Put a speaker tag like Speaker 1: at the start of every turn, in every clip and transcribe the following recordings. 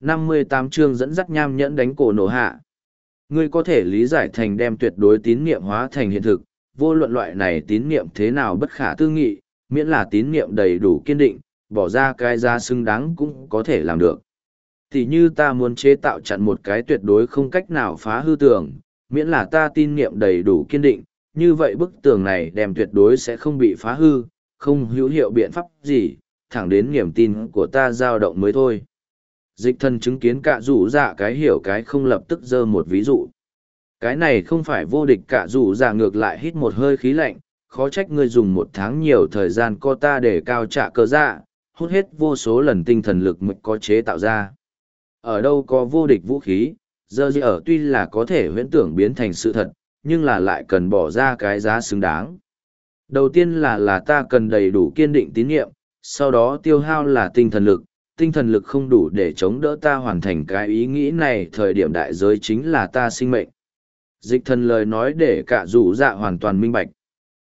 Speaker 1: năm mươi tám chương dẫn dắt nham nhẫn đánh cổ nổ hạ. Ngươi có thể lý giải thành đem tuyệt đối tín niệm hóa thành hiện thực, vô luận loại này tín niệm thế nào bất khả tư nghị, miễn là tín niệm đầy đủ kiên định, bỏ ra cái giá xứng đáng cũng có thể làm được. Thì như ta muốn chế tạo chặn một cái tuyệt đối không cách nào phá hư tường, miễn là ta tin niệm đầy đủ kiên định, như vậy bức tường này đem tuyệt đối sẽ không bị phá hư, không hữu hiệu biện pháp gì, thẳng đến niềm tin của ta dao động mới thôi. Dịch thần chứng kiến cả rủ dạ cái hiểu cái không lập tức dơ một ví dụ. Cái này không phải vô địch cả rủ dạ ngược lại hít một hơi khí lạnh, khó trách ngươi dùng một tháng nhiều thời gian co ta để cao trả cơ dạ, hút hết vô số lần tinh thần lực mực có chế tạo ra. Ở đâu có vô địch vũ khí, giờ gì ở tuy là có thể huyễn tưởng biến thành sự thật, nhưng là lại cần bỏ ra cái giá xứng đáng. Đầu tiên là là ta cần đầy đủ kiên định tín nhiệm, sau đó tiêu hao là tinh thần lực, tinh thần lực không đủ để chống đỡ ta hoàn thành cái ý nghĩ này thời điểm đại giới chính là ta sinh mệnh. Dịch thần lời nói để cả rủ dạ hoàn toàn minh bạch.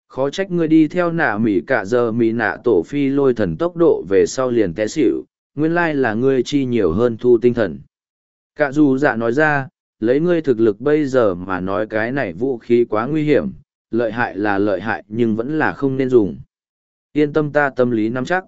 Speaker 1: Khó trách ngươi đi theo nạ mỉ cả giờ mỉ nạ tổ phi lôi thần tốc độ về sau liền té xỉu, nguyên lai là ngươi chi nhiều hơn thu tinh thần. Cả dù dạ nói ra, lấy ngươi thực lực bây giờ mà nói cái này vũ khí quá nguy hiểm, lợi hại là lợi hại nhưng vẫn là không nên dùng. Yên tâm ta tâm lý nắm chắc.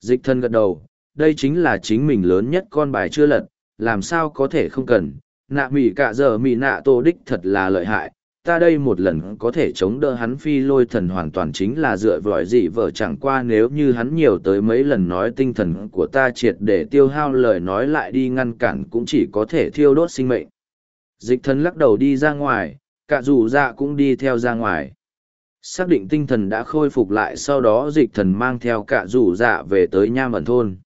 Speaker 1: Dịch thân gật đầu, đây chính là chính mình lớn nhất con bài chưa lật, làm sao có thể không cần. Nạ mỉ cả giờ mỉ nạ tô đích thật là lợi hại, ta đây một lần có thể chống đỡ hắn phi lôi thần hoàn toàn chính là dựa vòi dị vợ chẳng qua nếu như hắn nhiều tới mấy lần nói tinh thần của ta triệt để tiêu hao lời nói lại đi ngăn cản cũng chỉ có thể thiêu đốt sinh mệnh. Dịch thần lắc đầu đi ra ngoài, cả dù dạ cũng đi theo ra ngoài. Xác định tinh thần đã khôi phục lại sau đó dịch thần mang theo cả rủ dạ về tới nha mẩn thôn.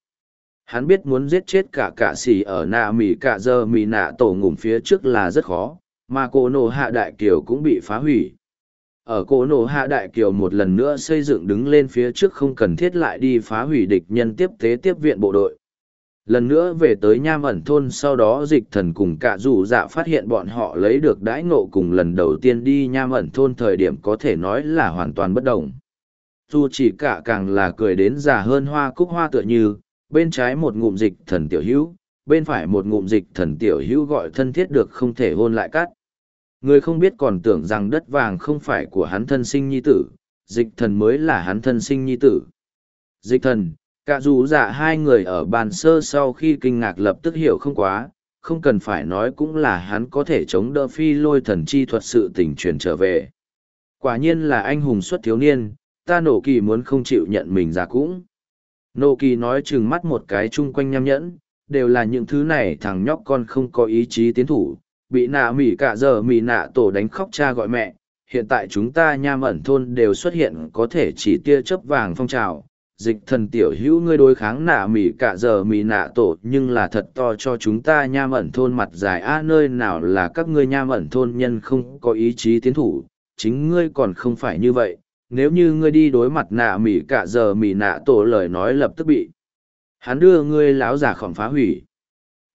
Speaker 1: Hắn biết muốn giết chết cả cả xỉ ở nạ mỉ cả giờ mỉ nạ tổ ngủm phía trước là rất khó, mà cổ nổ hạ đại kiều cũng bị phá hủy. Ở cổ nổ hạ đại kiều một lần nữa xây dựng đứng lên phía trước không cần thiết lại đi phá hủy địch nhân tiếp tế tiếp viện bộ đội. Lần nữa về tới nham ẩn thôn sau đó dịch thần cùng cả dù dạ phát hiện bọn họ lấy được đãi ngộ cùng lần đầu tiên đi nham ẩn thôn thời điểm có thể nói là hoàn toàn bất đồng. Dù chỉ cả càng là cười đến già hơn hoa cúc hoa tựa như bên trái một ngụm dịch thần tiểu hữu bên phải một ngụm dịch thần tiểu hữu gọi thân thiết được không thể hôn lại cắt Người không biết còn tưởng rằng đất vàng không phải của hắn thân sinh nhi tử, dịch thần mới là hắn thân sinh nhi tử. Dịch thần, cả dù dạ hai người ở bàn sơ sau khi kinh ngạc lập tức hiểu không quá, không cần phải nói cũng là hắn có thể chống đỡ phi lôi thần chi thuật sự tình truyền trở về. Quả nhiên là anh hùng xuất thiếu niên, ta nổ kỳ muốn không chịu nhận mình ra cũng. Nô kỳ nói chừng mắt một cái chung quanh nham nhẫn, đều là những thứ này thằng nhóc con không có ý chí tiến thủ, bị nạ mỉ cả giờ mỉ nạ tổ đánh khóc cha gọi mẹ. Hiện tại chúng ta nham ẩn thôn đều xuất hiện có thể chỉ tia chớp vàng phong trào. Dịch thần tiểu hữu ngươi đối kháng nạ mỉ cả giờ mỉ nạ tổ nhưng là thật to cho chúng ta nham ẩn thôn mặt dài. A nơi nào là các ngươi nham ẩn thôn nhân không có ý chí tiến thủ? Chính ngươi còn không phải như vậy nếu như ngươi đi đối mặt nạ mỉ cả giờ mỉ nạ tổ lời nói lập tức bị. Hắn đưa ngươi láo giả khỏng phá hủy.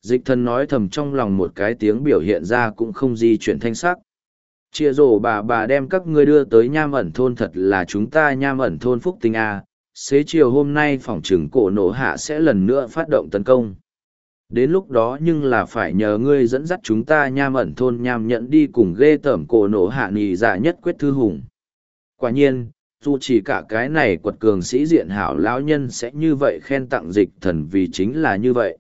Speaker 1: Dịch thần nói thầm trong lòng một cái tiếng biểu hiện ra cũng không di chuyển thanh sắc. Chia rổ bà bà đem các ngươi đưa tới nham ẩn thôn thật là chúng ta nham ẩn thôn phúc tinh a. Xế chiều hôm nay phòng trừng cổ nổ hạ sẽ lần nữa phát động tấn công. Đến lúc đó nhưng là phải nhờ ngươi dẫn dắt chúng ta nham ẩn thôn nham nhẫn đi cùng ghê tởm cổ nổ hạ nì dạ nhất quyết thư hùng quả nhiên dù chỉ cả cái này quật cường sĩ diện hảo lão nhân sẽ như vậy khen tặng dịch thần vì chính là như vậy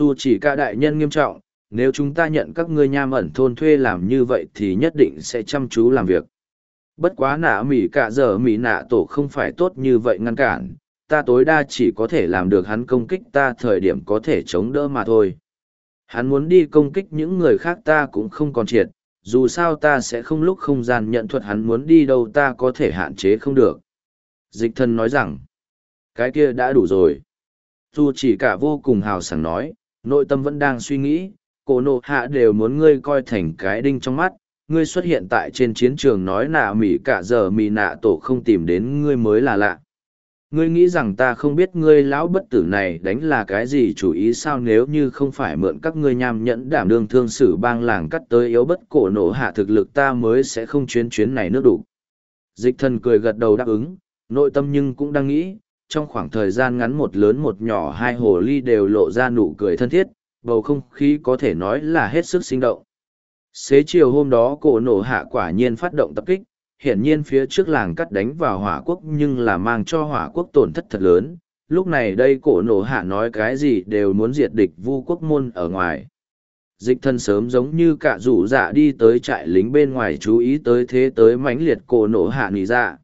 Speaker 1: dù chỉ cả đại nhân nghiêm trọng, nếu chúng ta nhận các ngươi nham ẩn thôn thuê làm như vậy thì nhất định sẽ chăm chú làm việc. Bất quá nạ mỉ cả giờ mỉ nạ tổ không phải tốt như vậy ngăn cản, ta tối đa chỉ có thể làm được hắn công kích ta thời điểm có thể chống đỡ mà thôi. Hắn muốn đi công kích những người khác ta cũng không còn triệt, dù sao ta sẽ không lúc không gian nhận thuật hắn muốn đi đâu ta có thể hạn chế không được. Dịch thân nói rằng, cái kia đã đủ rồi. Dù chỉ cả vô cùng hào sảng nói, nội tâm vẫn đang suy nghĩ, cổ nộ hạ đều muốn ngươi coi thành cái đinh trong mắt, ngươi xuất hiện tại trên chiến trường nói nạ mỉ cả giờ mỉ nạ tổ không tìm đến ngươi mới là lạ. Ngươi nghĩ rằng ta không biết ngươi lão bất tử này đánh là cái gì chủ ý sao nếu như không phải mượn các ngươi nham nhẫn đảm đương thương sử bang làng cắt tới yếu bất cổ nổ hạ thực lực ta mới sẽ không chuyến chuyến này nước đủ. Dịch thần cười gật đầu đáp ứng, nội tâm nhưng cũng đang nghĩ, trong khoảng thời gian ngắn một lớn một nhỏ hai hồ ly đều lộ ra nụ cười thân thiết, bầu không khí có thể nói là hết sức sinh động. Xế chiều hôm đó cổ nổ hạ quả nhiên phát động tập kích, hiển nhiên phía trước làng cắt đánh vào hỏa quốc nhưng là mang cho hỏa quốc tổn thất thật lớn. Lúc này đây cổ nổ hạ nói cái gì đều muốn diệt địch vu quốc môn ở ngoài. Dịch thân sớm giống như cả rủ dạ đi tới trại lính bên ngoài chú ý tới thế tới mãnh liệt cổ nổ hạ nỉ dạ.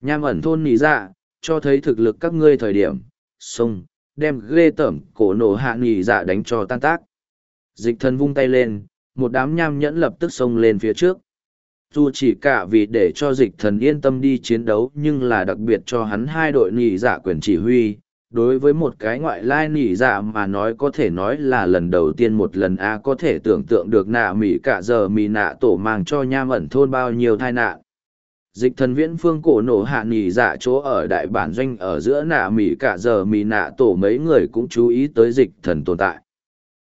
Speaker 1: Nham ẩn thôn nỉ dạ, cho thấy thực lực các ngươi thời điểm, xông, đem ghê tởm cổ nổ hạ nỉ dạ đánh cho tan tác. Dịch thân vung tay lên, một đám nham nhẫn lập tức xông lên phía trước dù chỉ cả vì để cho dịch thần yên tâm đi chiến đấu, nhưng là đặc biệt cho hắn hai đội nỉ dạ quyền chỉ huy. Đối với một cái ngoại lai nỉ dạ mà nói có thể nói là lần đầu tiên một lần a có thể tưởng tượng được nạ mỹ cả giờ mì nạ tổ mang cho nham ẩn thôn bao nhiêu tai nạn. Dịch thần viễn phương cổ nổ hạ nỉ dạ chỗ ở đại bản doanh ở giữa nạ mỹ cả giờ mì nạ tổ mấy người cũng chú ý tới dịch thần tồn tại.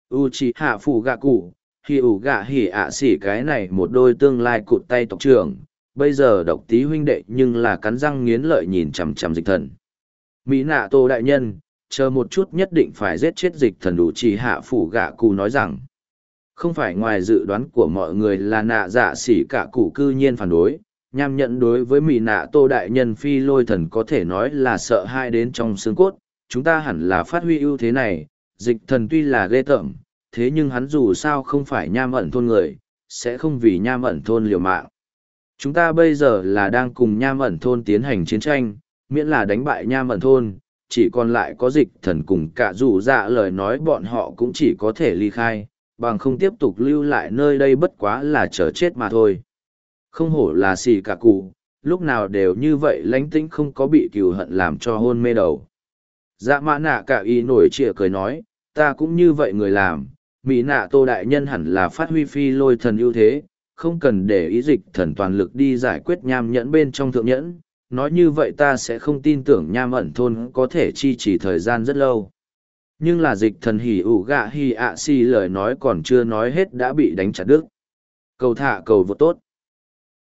Speaker 1: U c h i hạ phù gạ cụ hì ủ gạ hỉ ạ xỉ cái này một đôi tương lai cụt tay tộc trưởng, bây giờ độc tí huynh đệ nhưng là cắn răng nghiến lợi nhìn chằm chằm dịch thần. Mỹ nạ tô đại nhân, chờ một chút nhất định phải giết chết dịch thần đủ chỉ hạ phủ gạ cù nói rằng. Không phải ngoài dự đoán của mọi người là nạ dạ xỉ cả cụ cư nhiên phản đối nham nhận đối với mỹ nạ tô đại nhân phi lôi thần có thể nói là sợ hai đến trong xương cốt, chúng ta hẳn là phát huy ưu thế này, dịch thần tuy là ghê tởm thế nhưng hắn dù sao không phải nham ẩn thôn người, sẽ không vì nham ẩn thôn liều mạng. Chúng ta bây giờ là đang cùng nham ẩn thôn tiến hành chiến tranh, miễn là đánh bại nham ẩn thôn, chỉ còn lại có dịch thần cùng cả dù dạ lời nói bọn họ cũng chỉ có thể ly khai, bằng không tiếp tục lưu lại nơi đây bất quá là chờ chết mà thôi. Không hổ là xì cả cụ, lúc nào đều như vậy lánh tĩnh không có bị cừu hận làm cho hôn mê đầu. Dạ mã nạ cả y nổi trịa cười nói, ta cũng như vậy người làm, mỹ nạ tô đại nhân hẳn là phát huy phi lôi thần ưu thế, không cần để ý dịch thần toàn lực đi giải quyết nham nhẫn bên trong thượng nhẫn. Nói như vậy ta sẽ không tin tưởng nham ẩn thôn có thể chi trì thời gian rất lâu. Nhưng là dịch thần hỉ ủ gạ hỉ ạ si lời nói còn chưa nói hết đã bị đánh chặt đứt. Cầu thả cầu vô tốt.